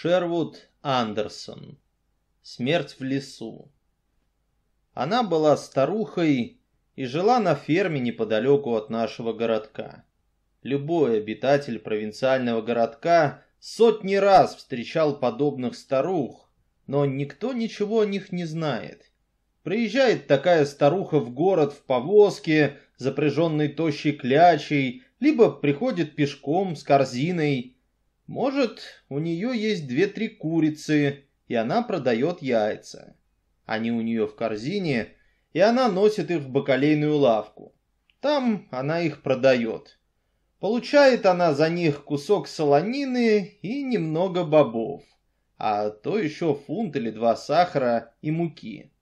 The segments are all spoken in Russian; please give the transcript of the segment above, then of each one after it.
Шервуд Андерсон. Смерть в лесу. Она была старухой и жила на ферме неподалеку от нашего городка. Любой обитатель провинциального городка сотни раз встречал подобных старух, но никто ничего о них не знает. Приезжает такая старуха в город в повозке, запряженной тощей клячей, либо приходит пешком с корзиной, может, у нее есть две-три курицы, и она продает яйца. Они у нее в корзине, и она носит их в бакалейную лавку. Там она их продает. Получает она за них кусок солонины и немного бобов, а то еще фунт или два сахара и муки.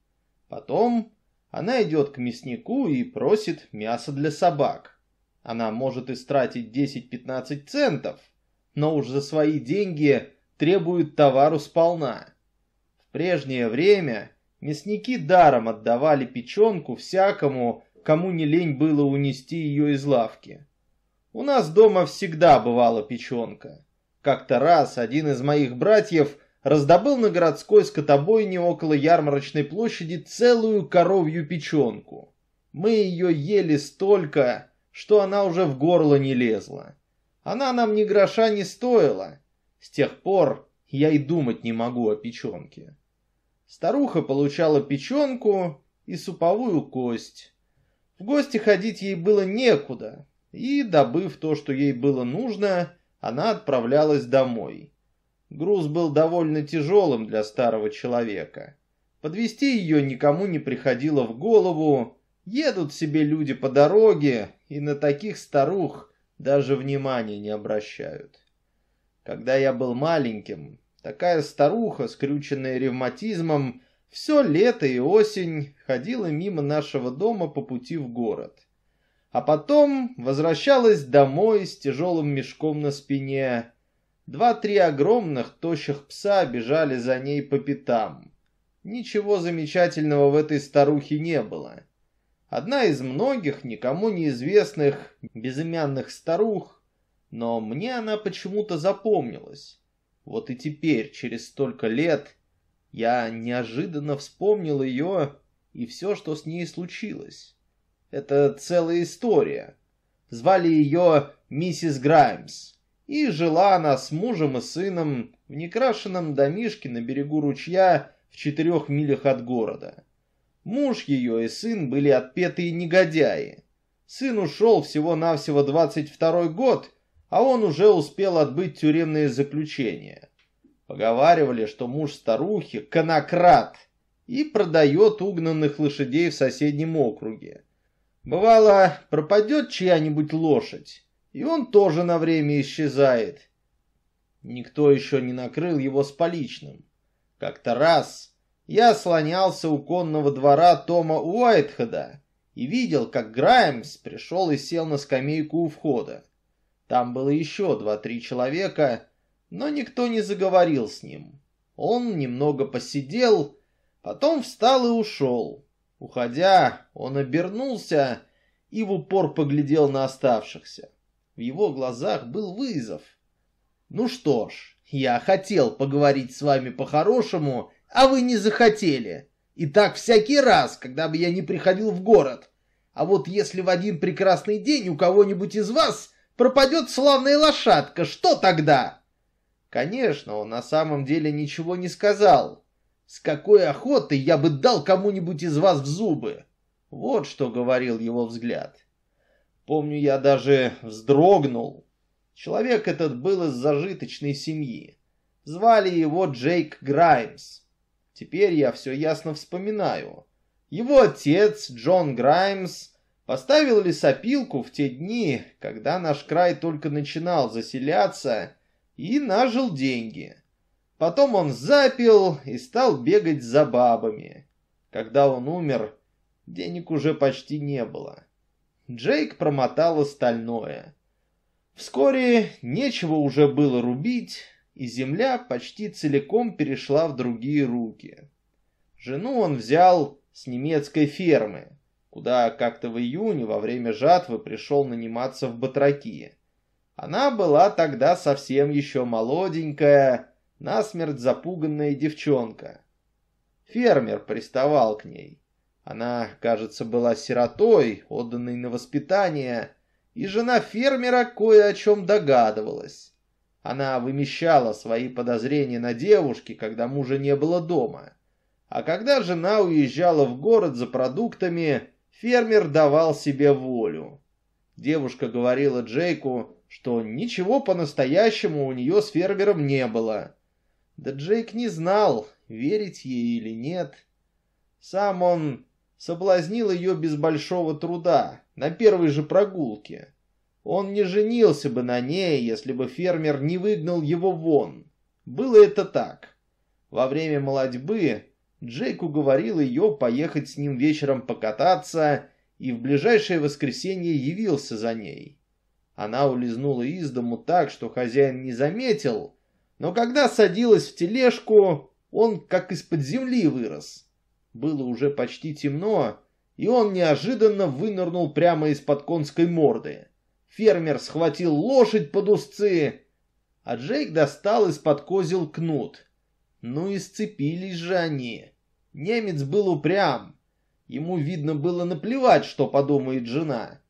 Потом она идет к мяснику и просит мясо для собак. Она может истратить 10-15 центов – но уж за свои деньги требуют товару сполна. В прежнее время мясники даром отдавали печенку всякому, кому не лень было унести ее из лавки. У нас дома всегда бывала печенка. Как-то раз один из моих братьев раздобыл на городской скотобойне около ярмарочной площади целую коровью печенку. Мы ее ели столько, что она уже в горло не лезла. Она нам ни гроша не стоила. С тех пор я и думать не могу о печенке. Старуха получала печенку и суповую кость. В гости ходить ей было некуда, и, добыв то, что ей было нужно, она отправлялась домой. Груз был довольно тяжелым для старого человека. Подвести ее никому не приходило в голову. Едут себе люди по дороге, и на таких старух даже внимания не обращают. Когда я был маленьким, такая старуха, скрюченная ревматизмом, все лето и осень ходила мимо нашего дома по пути в город. А потом возвращалась домой с тяжелым мешком на спине. Два-три огромных тощих пса бежали за ней по пятам. Ничего замечательного в этой старухе не было. Одна из многих, никому неизвестных, безымянных старух, но мне она почему-то запомнилась. Вот и теперь, через столько лет, я неожиданно вспомнил ее и все, что с ней случилось. Это целая история. Звали ее миссис Граймс, и жила она с мужем и сыном в некрашенном домишке на берегу ручья в четырех милях от города. Муж ее и сын были отпетые негодяи. Сын ушел всего-навсего 22 год, а он уже успел отбыть тюремное заключение. Поговаривали, что муж старухи – конократ и продает угнанных лошадей в соседнем округе. Бывало, пропадет чья-нибудь лошадь, и он тоже на время исчезает. Никто еще не накрыл его с поличным. Как-то раз я слонялся у конного двора Тома Уайтхеда и видел, как Граймс пришел и сел на скамейку у входа. Там было еще два-три человека, но никто не заговорил с ним. Он немного посидел, потом встал и ушел. Уходя, он обернулся и в упор поглядел на оставшихся. В его глазах был вызов. «Ну что ж, я хотел поговорить с вами по-хорошему а вы не захотели. И так всякий раз, когда бы я не приходил в город. А вот если в один прекрасный день у кого-нибудь из вас пропадет славная лошадка, что тогда? Конечно, он на самом деле ничего не сказал. С какой охотой я бы дал кому-нибудь из вас в зубы? Вот что говорил его взгляд. Помню, я даже вздрогнул. Человек этот был из зажиточной семьи. Звали его Джейк Граймс. Теперь я все ясно вспоминаю. Его отец, Джон Граймс, поставил лесопилку в те дни, когда наш край только начинал заселяться, и нажил деньги. Потом он запил и стал бегать за бабами. Когда он умер, денег уже почти не было. Джейк промотал остальное. Вскоре нечего уже было рубить, и земля почти целиком перешла в другие руки. Жену он взял с немецкой фермы, куда как-то в июне во время жатвы пришел наниматься в батраки. Она была тогда совсем еще молоденькая, насмерть запуганная девчонка. Фермер приставал к ней. Она, кажется, была сиротой, отданной на воспитание, и жена фермера кое о чем догадывалась. Она вымещала свои подозрения на девушке, когда мужа не было дома. А когда жена уезжала в город за продуктами, фермер давал себе волю. Девушка говорила Джейку, что ничего по-настоящему у нее с фермером не было. Да Джейк не знал, верить ей или нет. Сам он соблазнил ее без большого труда, на первой же прогулке. Он не женился бы на ней, если бы фермер не выгнал его вон. Было это так. Во время молодьбы Джейк уговорил ее поехать с ним вечером покататься и в ближайшее воскресенье явился за ней. Она улизнула из дому так, что хозяин не заметил, но когда садилась в тележку, он как из-под земли вырос. Было уже почти темно, и он неожиданно вынырнул прямо из-под конской морды. Фермер схватил лошадь под узцы, а Джейк достал из-под козел кнут. Ну и сцепились же они. Немец был упрям. Ему, видно, было наплевать, что подумает жена.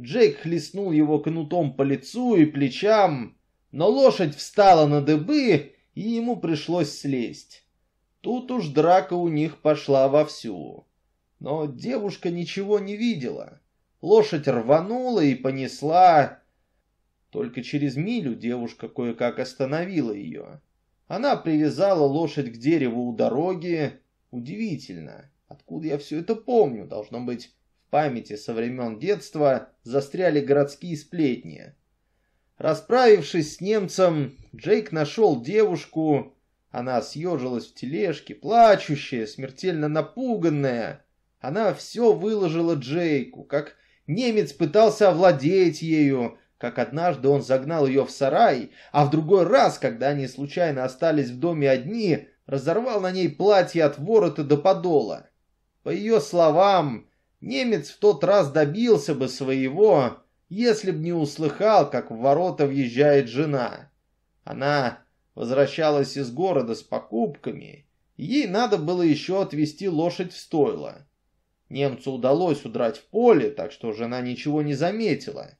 Джейк хлестнул его кнутом по лицу и плечам, но лошадь встала на дыбы, и ему пришлось слезть. Тут уж драка у них пошла вовсю. Но девушка ничего не видела. Лошадь рванула и понесла. Только через милю девушка кое-как остановила ее. Она привязала лошадь к дереву у дороги. Удивительно, откуда я все это помню? Должно быть, в памяти со времен детства застряли городские сплетни. Расправившись с немцем, Джейк нашел девушку. Она съежилась в тележке, плачущая, смертельно напуганная. Она все выложила Джейку, как Немец пытался овладеть ею, как однажды он загнал ее в сарай, а в другой раз, когда они случайно остались в доме одни, разорвал на ней платье от ворота до подола. По ее словам, немец в тот раз добился бы своего, если б не услыхал, как в ворота въезжает жена. Она возвращалась из города с покупками, ей надо было еще отвезти лошадь в стойло. Немцу удалось удрать в поле, так что жена ничего не заметила.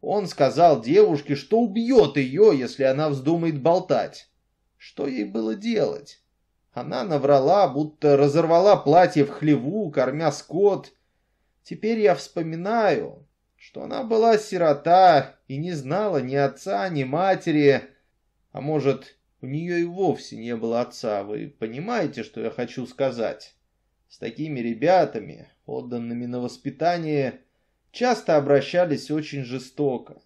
Он сказал девушке, что убьет ее, если она вздумает болтать. Что ей было делать? Она наврала, будто разорвала платье в хлеву, кормя скот. Теперь я вспоминаю, что она была сирота и не знала ни отца, ни матери. А может, у нее и вовсе не было отца. Вы понимаете, что я хочу сказать? С такими ребятами, отданными на воспитание, часто обращались очень жестоко.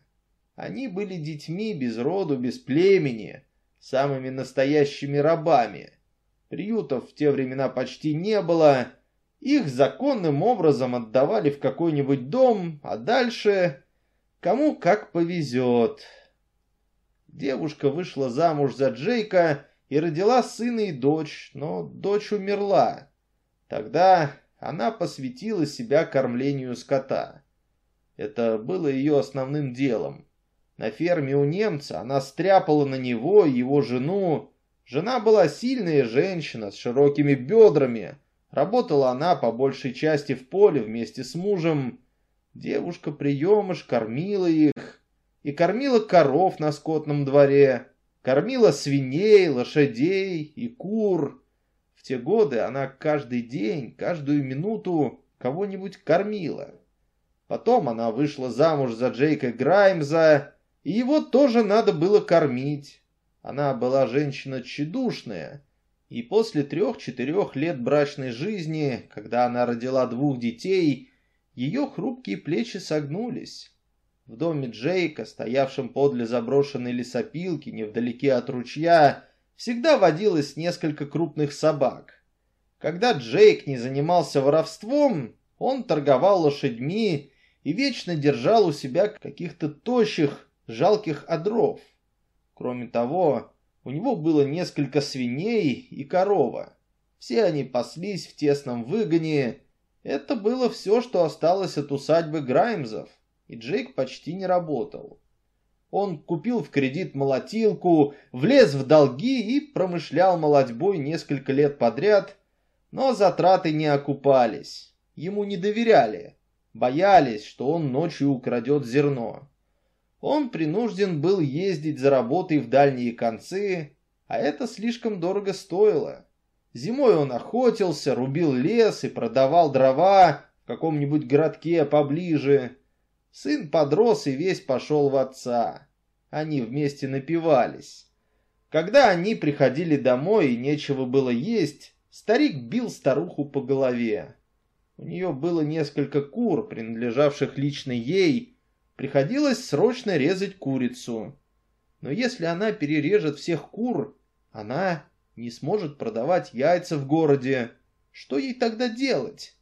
Они были детьми без роду, без племени, самыми настоящими рабами. Приютов в те времена почти не было, их законным образом отдавали в какой-нибудь дом, а дальше кому как повезет. Девушка вышла замуж за Джейка и родила сына и дочь, но дочь умерла. Тогда она посвятила себя кормлению скота. Это было ее основным делом. На ферме у немца она стряпала на него и его жену. Жена была сильная женщина с широкими бедрами. Работала она по большей части в поле вместе с мужем. Девушка-приемыш кормила их и кормила коров на скотном дворе, кормила свиней, лошадей и кур. В те годы она каждый день, каждую минуту кого-нибудь кормила. Потом она вышла замуж за Джейка Граймза, и его тоже надо было кормить. Она была женщина тщедушная, и после трех-четырех лет брачной жизни, когда она родила двух детей, ее хрупкие плечи согнулись. В доме Джейка, стоявшем подле заброшенной лесопилки невдалеке от ручья, всегда водилось несколько крупных собак. Когда Джейк не занимался воровством, он торговал лошадьми и вечно держал у себя каких-то тощих, жалких одров. Кроме того, у него было несколько свиней и корова. Все они паслись в тесном выгоне. Это было все, что осталось от усадьбы Граймзов, и Джейк почти не работал. Он купил в кредит молотилку, влез в долги и промышлял молотьбой несколько лет подряд, но затраты не окупались. Ему не доверяли, боялись, что он ночью украдет зерно. Он принужден был ездить за работой в дальние концы, а это слишком дорого стоило. Зимой он охотился, рубил лес и продавал дрова в каком-нибудь городке поближе. Сын подрос и весь пошел в отца. Они вместе напивались. Когда они приходили домой и нечего было есть, старик бил старуху по голове. У нее было несколько кур, принадлежавших лично ей. Приходилось срочно резать курицу. Но если она перережет всех кур, она не сможет продавать яйца в городе. Что ей тогда делать?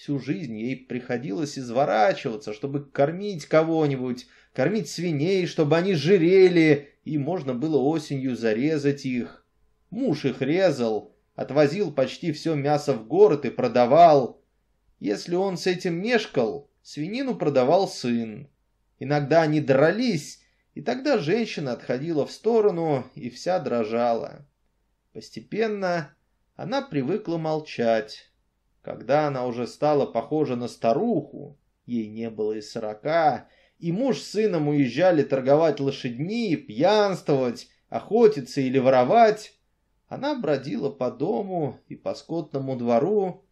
Всю жизнь ей приходилось изворачиваться, чтобы кормить кого-нибудь, кормить свиней, чтобы они жирели, и можно было осенью зарезать их. Муж их резал, отвозил почти все мясо в город и продавал. Если он с этим мешкал, свинину продавал сын. Иногда они дрались, и тогда женщина отходила в сторону и вся дрожала. Постепенно она привыкла молчать. Когда она уже стала похожа на старуху, ей не было и сорока, и муж с сыном уезжали торговать лошадьми, пьянствовать, охотиться или воровать, она бродила по дому и по скотному двору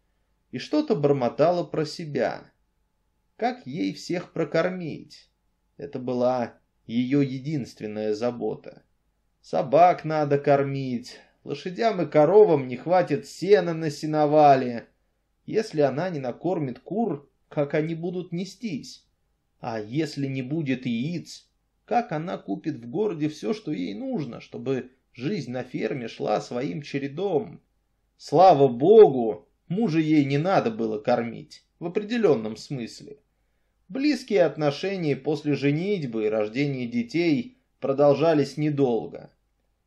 и что-то бормотала про себя. Как ей всех прокормить? Это была ее единственная забота. Собак надо кормить, Лошадям и коровам не хватит сена на сеновале. Если она не накормит кур, как они будут нестись? А если не будет яиц, как она купит в городе все, что ей нужно, чтобы жизнь на ферме шла своим чередом? Слава богу, мужа ей не надо было кормить, в определенном смысле. Близкие отношения после женитьбы и рождения детей продолжались недолго.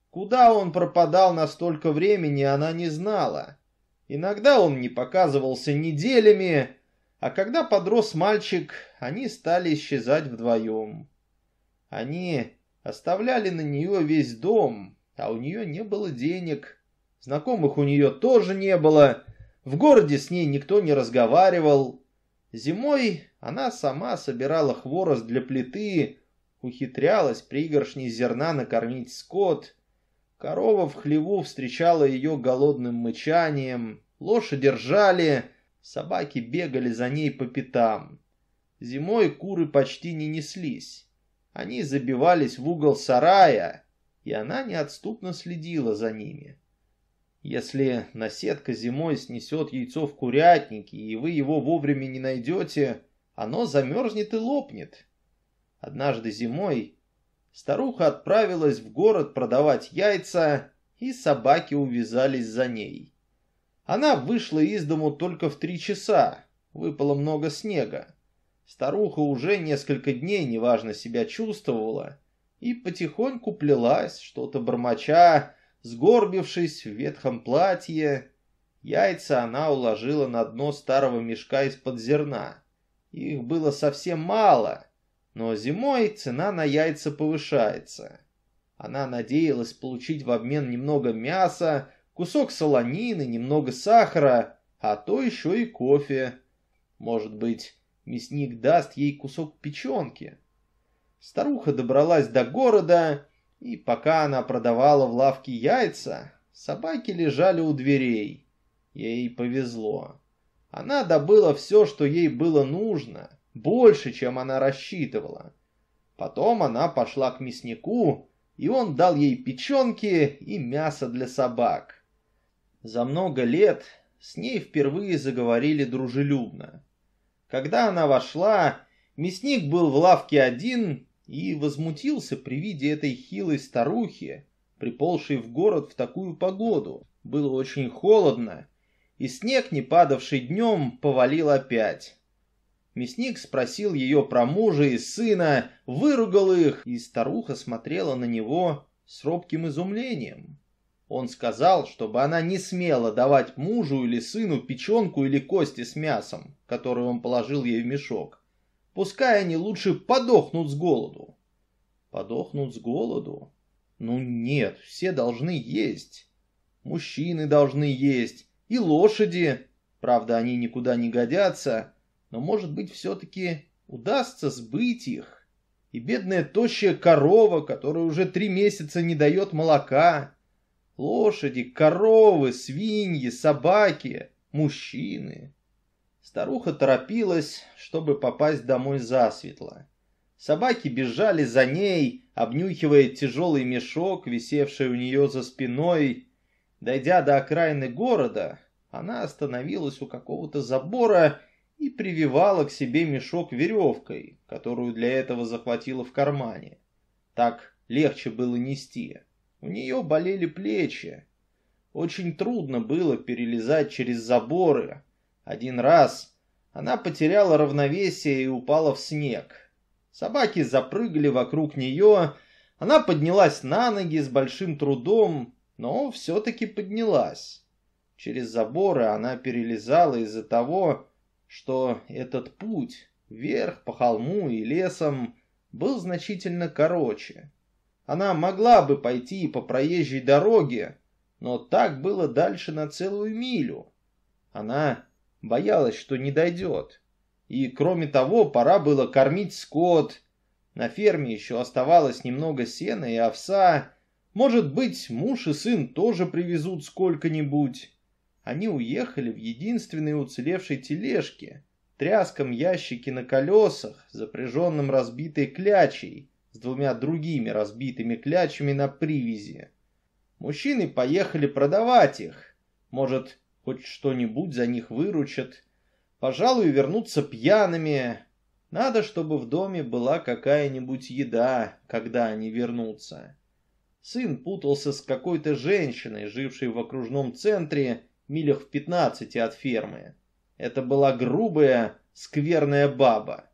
Куда он пропадал на столько времени, она не знала. Иногда он не показывался неделями, а когда подрос мальчик, они стали исчезать вдвоем. Они оставляли на нее весь дом, а у нее не было денег. Знакомых у нее тоже не было. В городе с ней никто не разговаривал. Зимой она сама собирала хворост для плиты, ухитрялась пригоршней зерна накормить скот — Корова в хлеву встречала ее голодным мычанием, лошади ржали, собаки бегали за ней по пятам. Зимой куры почти не неслись. Они забивались в угол сарая, и она неотступно следила за ними. Если наседка зимой снесет яйцо в курятнике, и вы его вовремя не найдете, оно замерзнет и лопнет. Однажды зимой Старуха отправилась в город продавать яйца, и собаки увязались за ней. Она вышла из дому только в три часа, выпало много снега. Старуха уже несколько дней неважно себя чувствовала и потихоньку плелась, что-то бормоча, сгорбившись в ветхом платье. Яйца она уложила на дно старого мешка из-под зерна. Их было совсем мало — но зимой цена на яйца повышается. Она надеялась получить в обмен немного мяса, кусок солонины, немного сахара, а то еще и кофе. Может быть, мясник даст ей кусок печенки. Старуха добралась до города, и пока она продавала в лавке яйца, собаки лежали у дверей. Ей повезло. Она добыла все, что ей было нужно — больше, чем она рассчитывала. Потом она пошла к мяснику, и он дал ей печенки и мясо для собак. За много лет с ней впервые заговорили дружелюбно. Когда она вошла, мясник был в лавке один и возмутился при виде этой хилой старухи, приползшей в город в такую погоду. Было очень холодно, и снег, не падавший днем, повалил опять. Мясник спросил ее про мужа и сына, выругал их, и старуха смотрела на него с робким изумлением. Он сказал, чтобы она не смела давать мужу или сыну печенку или кости с мясом, которую он положил ей в мешок. Пускай они лучше подохнут с голоду. подохнут с голоду. Ну нет, все должны есть. Мужчины должны есть, и лошади. Правда, они никуда не годятся, но, может быть, все-таки удастся сбыть их. И бедная тощая корова, которая уже три месяца не дает молока. Лошади, коровы, свиньи, собаки, мужчины. Старуха торопилась, чтобы попасть домой засветло. Собаки бежали за ней, обнюхивая тяжелый мешок, висевший у нее за спиной. Дойдя до окраины города, она остановилась у какого-то забора и прививала к себе мешок веревкой, которую для этого захватила в кармане. Так легче было нести. У нее болели плечи. Очень трудно было перелезать через заборы. Один раз она потеряла равновесие и упала в снег. Собаки запрыгали вокруг нее. Она поднялась на ноги с большим трудом, но все-таки поднялась. Через заборы она перелезала из-за того, что этот путь вверх по холму и лесам был значительно короче. Она могла бы пойти по проезжей дороге, но так было дальше на целую милю. Она боялась, что не дойдет. И, кроме того, пора было кормить скот. На ферме еще оставалось немного сена и овса. Может быть, муж и сын тоже привезут сколько-нибудь. Они уехали в единственной уцелевшей тележке, тряском ящике на колесах, запряженном разбитой клячей, с двумя другими разбитыми клячами на привязи. Мужчины поехали продавать их. Может, хоть что-нибудь за них выручат. Пожалуй, вернуться пьяными. Надо, чтобы в доме была какая-нибудь еда, когда они вернутся. Сын путался с какой-то женщиной, жившей в окружном центре, милях в пятнадцати от фермы. Это была грубая, скверная баба.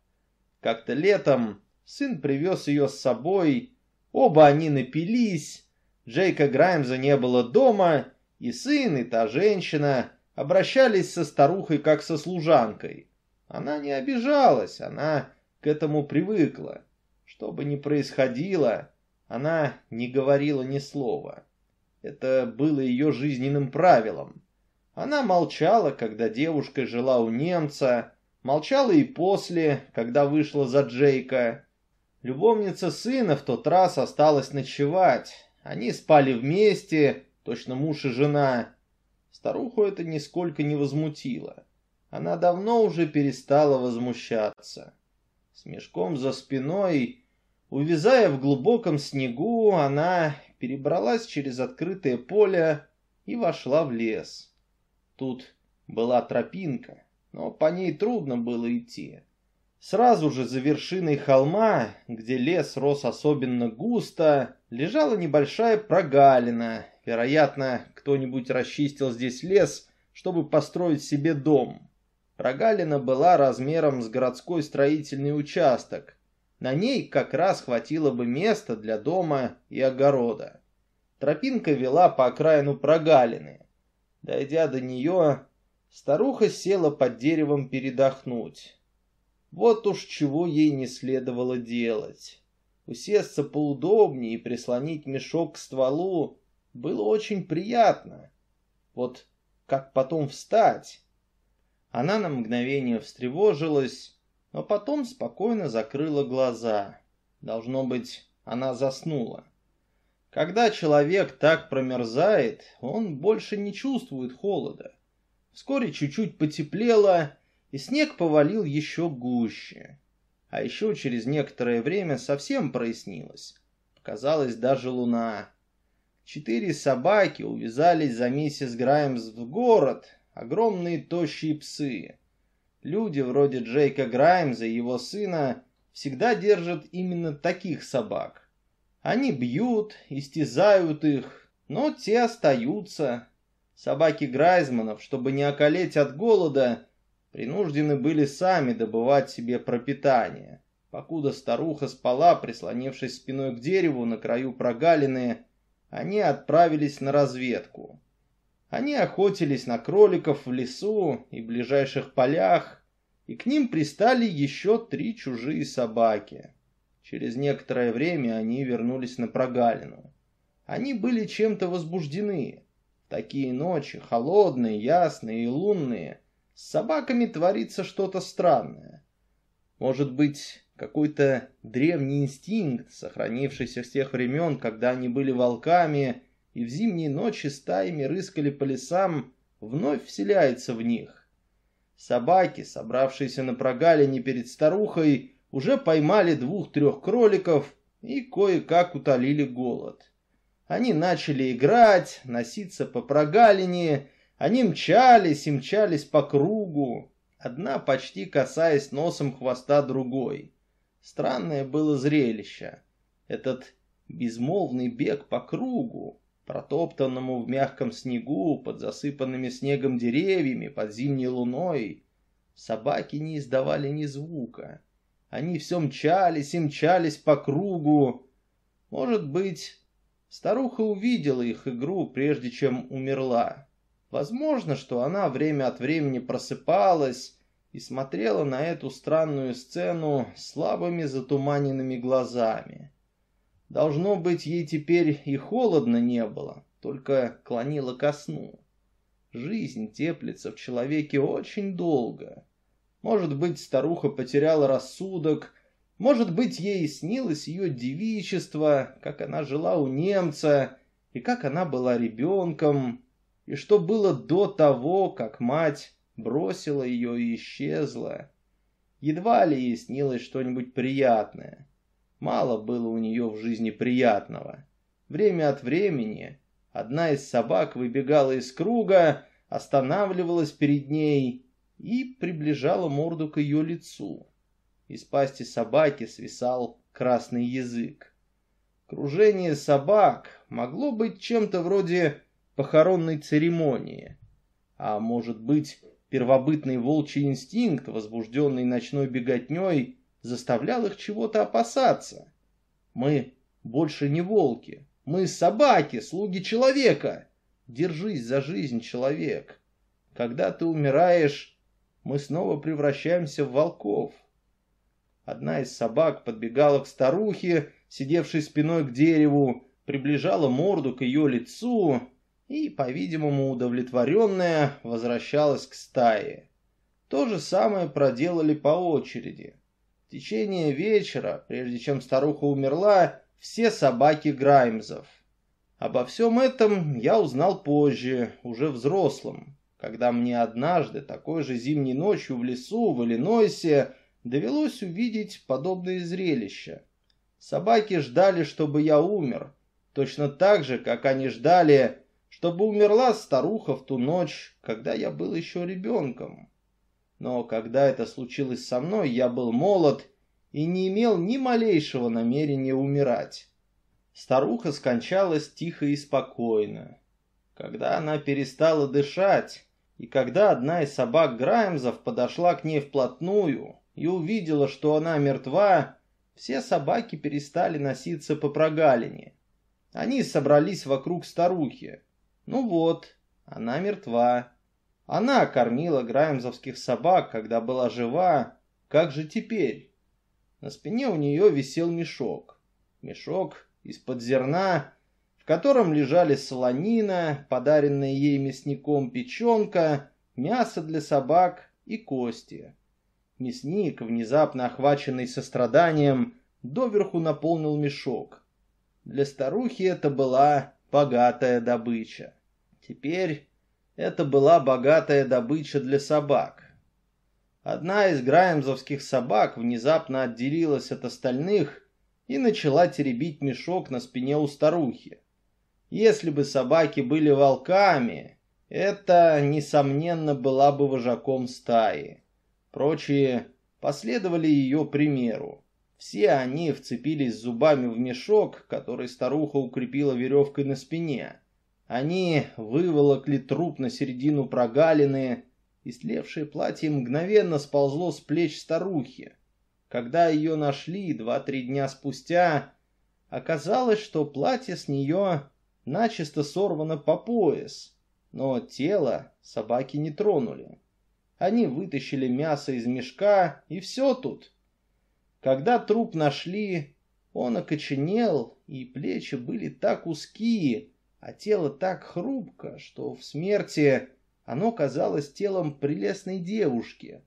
Как-то летом сын привез ее с собой, оба они напились, Джейка Граймза не было дома, и сын, и та женщина обращались со старухой как со служанкой. Она не обижалась, она к этому привыкла. Что бы ни происходило, она не говорила ни слова. Это было ее жизненным правилом. Она молчала, когда девушка жила у немца, молчала и после, когда вышла за Джейка. Любовница сына в тот раз осталась ночевать. Они спали вместе, точно муж и жена. Старуху это нисколько не возмутило. Она давно уже перестала возмущаться. С мешком за спиной, увязая в глубоком снегу, она перебралась через открытое поле и вошла в лес. Тут была тропинка, но по ней трудно было идти. Сразу же за вершиной холма, где лес рос особенно густо, лежала небольшая прогалина. Вероятно, кто-нибудь расчистил здесь лес, чтобы построить себе дом. Прогалина была размером с городской строительный участок. На ней как раз хватило бы места для дома и огорода. Тропинка вела по окраину прогалины. Дойдя до нее, старуха села под деревом передохнуть. Вот уж чего ей не следовало делать. Усесться поудобнее и прислонить мешок к стволу было очень приятно. Вот как потом встать? Она на мгновение встревожилась, но потом спокойно закрыла глаза. Должно быть, она заснула. Когда человек так промерзает, он больше не чувствует холода. Вскоре чуть-чуть потеплело, и снег повалил еще гуще. А еще через некоторое время совсем прояснилось. Показалась даже луна. Четыре собаки увязались за миссис Граймс в город, огромные тощие псы. Люди вроде Джейка Граймза и его сына всегда держат именно таких собак. Они бьют, истязают их, но те остаются. Собаки Грайзманов, чтобы не околеть от голода, принуждены были сами добывать себе пропитание. Покуда старуха спала, прислонившись спиной к дереву на краю прогалины, они отправились на разведку. Они охотились на кроликов в лесу и ближайших полях, и к ним пристали еще три чужие собаки. Через некоторое время они вернулись на прогалину. Они были чем-то возбуждены. Такие ночи, холодные, ясные и лунные, с собаками творится что-то странное. Может быть, какой-то древний инстинкт, сохранившийся с тех времен, когда они были волками и в зимние ночи стаями рыскали по лесам, вновь вселяется в них. Собаки, собравшиеся на прогалине перед старухой, уже поймали двух-трех кроликов и кое-как утолили голод. Они начали играть, носиться по прогалине, они мчались и мчались по кругу, одна почти касаясь носом хвоста другой. Странное было зрелище. Этот безмолвный бег по кругу, протоптанному в мягком снегу, под засыпанными снегом деревьями, под зимней луной. Собаки не издавали ни звука. Они все мчались и мчались по кругу. Может быть, старуха увидела их игру, прежде чем умерла. Возможно, что она время от времени просыпалась и смотрела на эту странную сцену слабыми затуманенными глазами. Должно быть, ей теперь и холодно не было, только клонила ко сну. Жизнь теплится в человеке очень долго. Может быть, старуха потеряла рассудок, может быть, ей снилось ее девичество, как она жила у немца, и как она была ребенком, и что было до того, как мать бросила ее и исчезла. Едва ли ей снилось что-нибудь приятное. Мало было у нее в жизни приятного. Время от времени одна из собак выбегала из круга, останавливалась перед ней и приближала морду к ее лицу. Из пасти собаки свисал красный язык. Кружение собак могло быть чем-то вроде похоронной церемонии. А может быть, первобытный волчий инстинкт, возбужденный ночной беготней, заставлял их чего-то опасаться. Мы больше не волки, мы собаки, слуги человека. Держись за жизнь, человек. Когда ты умираешь, мы снова превращаемся в волков. Одна из собак подбегала к старухе, сидевшей спиной к дереву, приближала морду к ее лицу и, по-видимому, удовлетворенная, возвращалась к стае. То же самое проделали по очереди. В течение вечера, прежде чем старуха умерла, все собаки Граймзов. Обо всем этом я узнал позже, уже взрослым, когда мне однажды, такой же зимней ночью в лесу в Иллинойсе, довелось увидеть подобное зрелище. Собаки ждали, чтобы я умер, точно так же, как они ждали, чтобы умерла старуха в ту ночь, когда я был еще ребенком. Но когда это случилось со мной, я был молод и не имел ни малейшего намерения умирать. Старуха скончалась тихо и спокойно. Когда она перестала дышать, и когда одна из собак Граймзов подошла к ней вплотную и увидела, что она мертва, все собаки перестали носиться по прогалине. Они собрались вокруг старухи. Ну вот, она мертва. Она кормила граймзовских собак, когда была жива. Как же теперь? На спине у нее висел мешок. Мешок из-под зерна, котором лежали солонина, подаренная ей мясником печенка, мясо для собак и кости. Мясник, внезапно охваченный состраданием, доверху наполнил мешок. Для старухи это была богатая добыча. Теперь это была богатая добыча для собак. Одна из граймзовских собак внезапно отделилась от остальных и начала теребить мешок на спине у старухи. Если бы собаки были волками, это, несомненно, была бы вожаком стаи. Прочие последовали ее примеру. Все они вцепились зубами в мешок, который старуха укрепила веревкой на спине. Они выволокли труп на середину прогалины, и слевшее платье мгновенно сползло с плеч старухи. Когда ее нашли два-три дня спустя, оказалось, что платье с нее начисто сорвано по пояс, но тело собаки не тронули. Они вытащили мясо из мешка, и все тут. Когда труп нашли, Он окоченел, и плечи были так узкие, а тело так хрупко, что в смерти оно казалось телом прелестной девушки.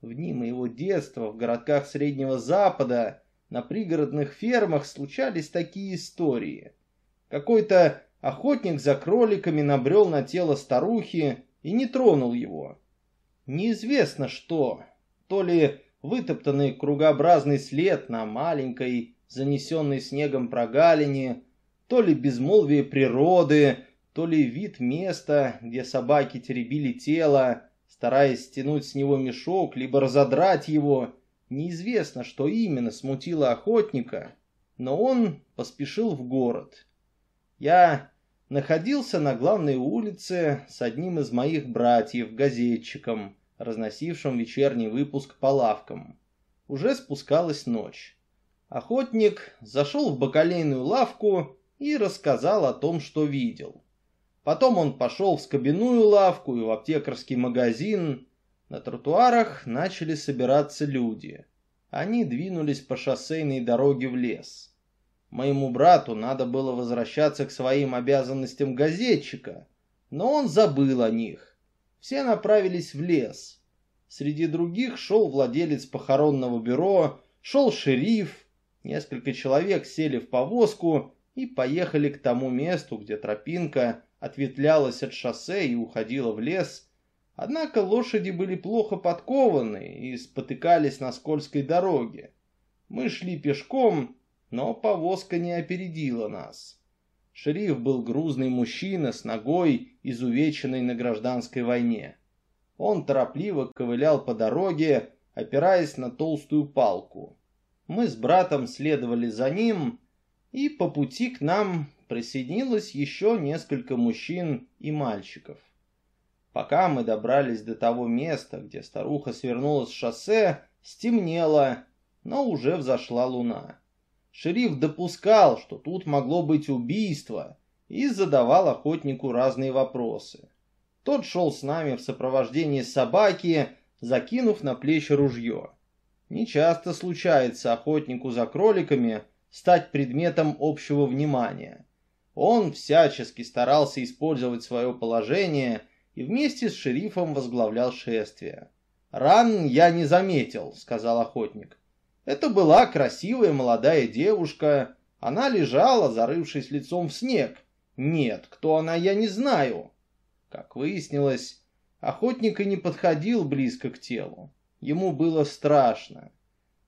В дни моего детства в городках Среднего Запада на пригородных фермах случались такие истории. Какой-то охотник за кроликами набрел на тело старухи и не тронул его. Неизвестно что, то ли вытоптанный кругообразный след на маленькой, занесенной снегом прогалине, то ли безмолвие природы, то ли вид места, где собаки теребили тело, стараясь стянуть с него мешок, либо разодрать его. Неизвестно, что именно смутило охотника, но он поспешил в город. Я находился на главной улице с одним из моих братьев, газетчиком, разносившим вечерний выпуск по лавкам. Уже спускалась ночь. Охотник зашел в бакалейную лавку и рассказал о том, что видел. Потом он пошел в скобяную лавку и в аптекарский магазин. На тротуарах начали собираться люди. Они двинулись по шоссейной дороге в лес. Моему брату надо было возвращаться к своим обязанностям газетчика, но он забыл о них. Все направились в лес. Среди других шел владелец похоронного бюро, шел шериф, несколько человек сели в повозку и поехали к тому месту, где тропинка ответвлялась от шоссе и уходила в лес. Однако лошади были плохо подкованы и спотыкались на скользкой дороге. Мы шли пешком, но повозка не опередила нас. Шериф был грузный мужчина с ногой, изувеченной на гражданской войне. Он торопливо ковылял по дороге, опираясь на толстую палку. Мы с братом следовали за ним, и по пути к нам присоединилось еще несколько мужчин и мальчиков. Пока мы добрались до того места, где старуха свернула с шоссе, стемнело, но уже взошла луна. Шериф допускал, что тут могло быть убийство, и задавал охотнику разные вопросы. Тот шел с нами в сопровождении собаки, закинув на плечи ружье. Нечасто случается охотнику за кроликами стать предметом общего внимания. Он всячески старался использовать свое положение и вместе с шерифом возглавлял шествие. «Ран я не заметил», — сказал охотник. «Это была красивая молодая девушка. Она лежала, зарывшись лицом в снег. Нет, кто она, я не знаю». Как выяснилось, охотник и не подходил близко к телу. Ему было страшно.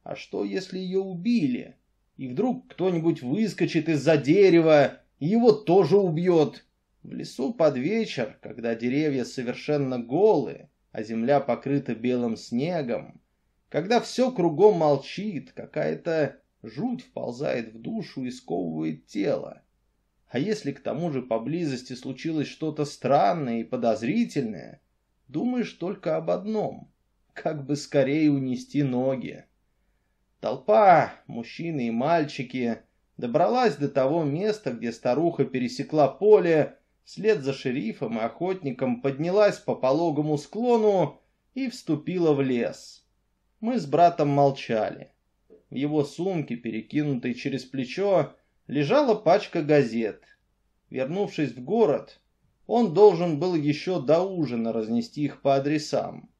А что, если ее убили? и вдруг кто-нибудь выскочит из-за дерева, и его тоже убьет. В лесу под вечер, когда деревья совершенно голые, а земля покрыта белым снегом, когда все кругом молчит, какая-то жуть вползает в душу и сковывает тело. А если к тому же поблизости случилось что-то странное и подозрительное, думаешь только об одном — как бы скорее унести ноги. Толпа, мужчины и мальчики, добралась до того места, где старуха пересекла поле, вслед за шерифом и охотником поднялась по пологому склону и вступила в лес. Мы с братом молчали. В его сумке, перекинутой через плечо, лежала пачка газет. Вернувшись в город, он должен был еще до ужина разнести их по адресам.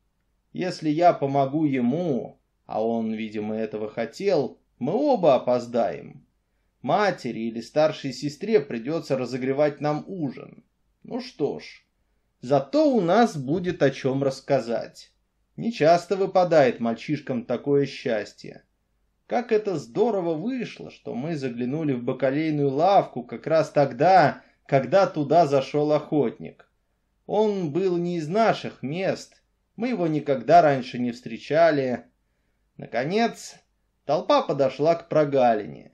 Если я помогу ему, а он, видимо, этого хотел, мы оба опоздаем. Матери или старшей сестре придется разогревать нам ужин. Ну что ж, зато у нас будет о чем рассказать. Не часто выпадает мальчишкам такое счастье. Как это здорово вышло, что мы заглянули в бакалейную лавку как раз тогда, когда туда зашел охотник. Он был не из наших мест, мы его никогда раньше не встречали, Наконец, толпа подошла к прогалине.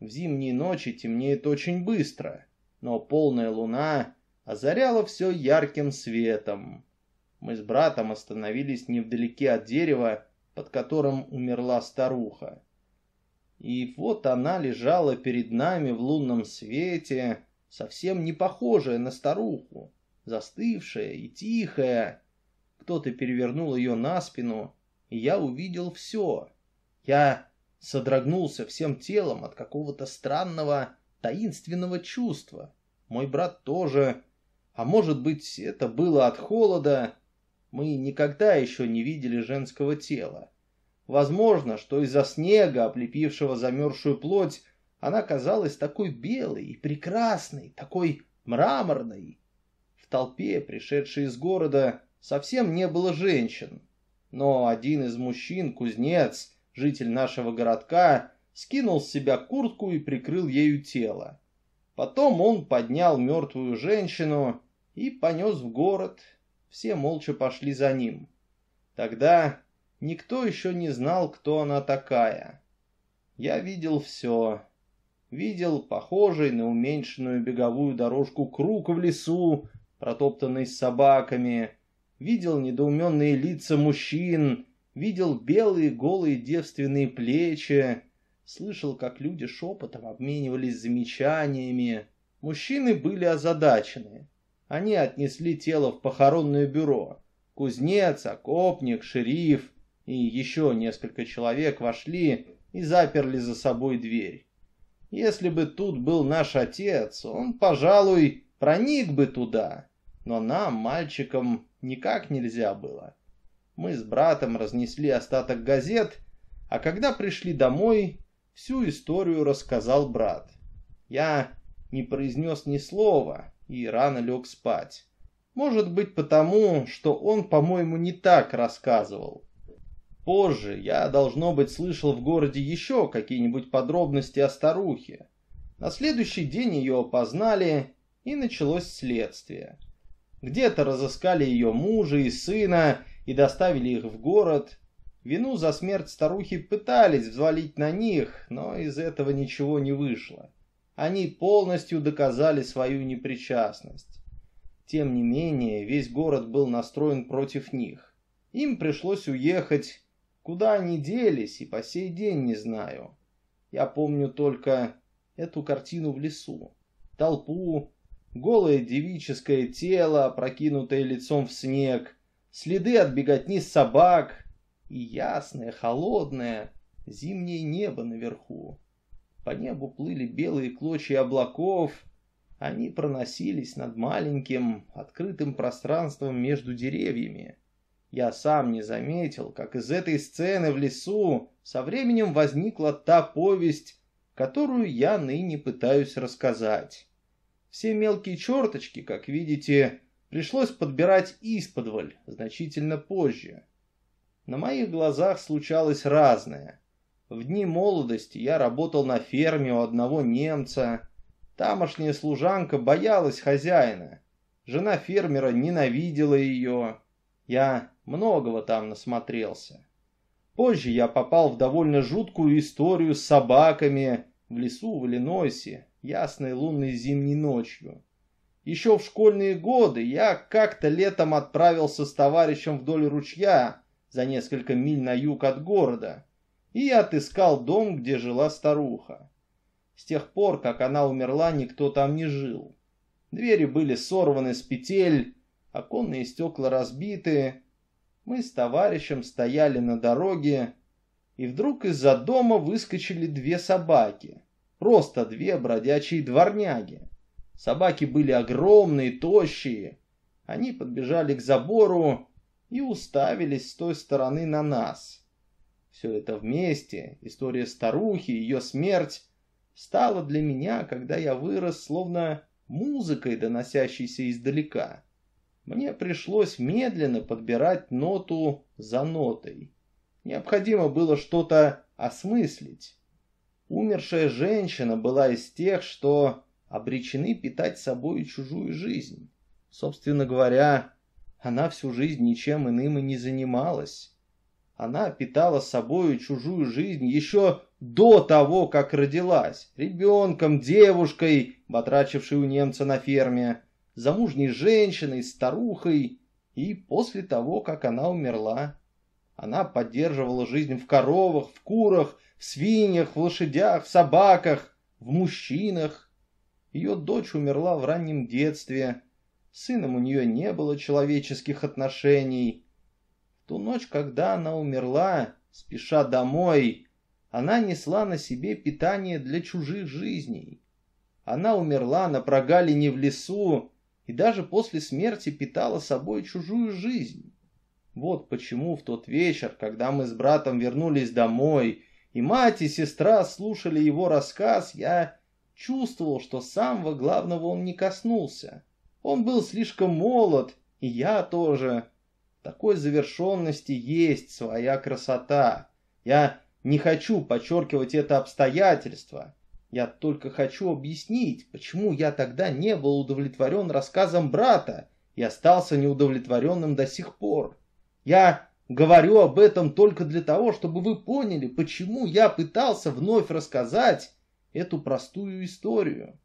В зимние ночи темнеет очень быстро, но полная луна озаряла все ярким светом. Мы с братом остановились невдалеке от дерева, под которым умерла старуха. И вот она лежала перед нами в лунном свете, совсем не похожая на старуху, застывшая и тихая. Кто-то перевернул ее на спину, и я увидел все. Я содрогнулся всем телом от какого-то странного, таинственного чувства. Мой брат тоже. А может быть, это было от холода? Мы никогда еще не видели женского тела. Возможно, что из-за снега, облепившего замерзшую плоть, она казалась такой белой и прекрасной, такой мраморной. В толпе, пришедшей из города, совсем не было женщин. Но один из мужчин, кузнец, житель нашего городка, скинул с себя куртку и прикрыл ею тело. Потом он поднял мертвую женщину и понес в город. Все молча пошли за ним. Тогда никто еще не знал, кто она такая. Я видел все. Видел похожий на уменьшенную беговую дорожку круг в лесу, протоптанный собаками. Видел недоуменные лица мужчин, видел белые голые девственные плечи, слышал, как люди шепотом обменивались замечаниями. Мужчины были озадачены. Они отнесли тело в похоронное бюро. Кузнец, окопник, шериф и еще несколько человек вошли и заперли за собой дверь. Если бы тут был наш отец, он, пожалуй, проник бы туда. Но нам, мальчикам, никак нельзя было. Мы с братом разнесли остаток газет, а когда пришли домой, всю историю рассказал брат. Я не произнес ни слова и рано лег спать. Может быть потому, что он, по-моему, не так рассказывал. Позже я, должно быть, слышал в городе еще какие-нибудь подробности о старухе. На следующий день ее опознали, и началось следствие. Где-то разыскали ее мужа и сына и доставили их в город. Вину за смерть старухи пытались взвалить на них, но из этого ничего не вышло. Они полностью доказали свою непричастность. Тем не менее, весь город был настроен против них. Им пришлось уехать, куда они делись, и по сей день не знаю. Я помню только эту картину в лесу. Толпу, голое девическое тело, прокинутое лицом в снег, следы от беготни собак и ясное, холодное зимнее небо наверху. По небу плыли белые клочья облаков, они проносились над маленьким открытым пространством между деревьями. Я сам не заметил, как из этой сцены в лесу со временем возникла та повесть, которую я ныне пытаюсь рассказать. Все мелкие черточки, как видите, пришлось подбирать исподволь значительно позже. На моих глазах случалось разное. В дни молодости я работал на ферме у одного немца. Тамошняя служанка боялась хозяина. Жена фермера ненавидела ее. Я многого там насмотрелся. Позже я попал в довольно жуткую историю с собаками в лесу в Иллинойсе, ясной лунной зимней ночью. Еще в школьные годы я как-то летом отправился с товарищем вдоль ручья за несколько миль на юг от города и отыскал дом, где жила старуха. С тех пор, как она умерла, никто там не жил. Двери были сорваны с петель, оконные стекла разбиты. Мы с товарищем стояли на дороге, и вдруг из-за дома выскочили две собаки. Просто две бродячие дворняги. Собаки были огромные, тощие. Они подбежали к забору и уставились с той стороны на нас. Все это вместе, история старухи, ее смерть, стала для меня, когда я вырос, словно музыкой, доносящейся издалека. Мне пришлось медленно подбирать ноту за нотой. Необходимо было что-то осмыслить. Умершая женщина была из тех, что обречены питать собой чужую жизнь. Собственно говоря, она всю жизнь ничем иным и не занималась. Она питала собою чужую жизнь еще до того, как родилась. Ребенком, девушкой, батрачившей у немца на ферме, замужней женщиной, старухой. И после того, как она умерла, она поддерживала жизнь в коровах, в курах, в свиньях, в лошадях, в собаках, в мужчинах. Ее дочь умерла в раннем детстве. Сыном у нее не было человеческих отношений. Ту ночь, когда она умерла, спеша домой, она несла на себе питание для чужих жизней. Она умерла на прогалине в лесу и даже после смерти питала собой чужую жизнь. Вот почему в тот вечер, когда мы с братом вернулись домой, и мать и сестра слушали его рассказ, я чувствовал, что самого главного он не коснулся. Он был слишком молод, и я тоже. Такой завершенности есть своя красота. Я не хочу подчеркивать это обстоятельство. Я только хочу объяснить, почему я тогда не был удовлетворен рассказом брата и остался неудовлетворенным до сих пор. Я говорю об этом только для того, чтобы вы поняли, почему я пытался вновь рассказать эту простую историю.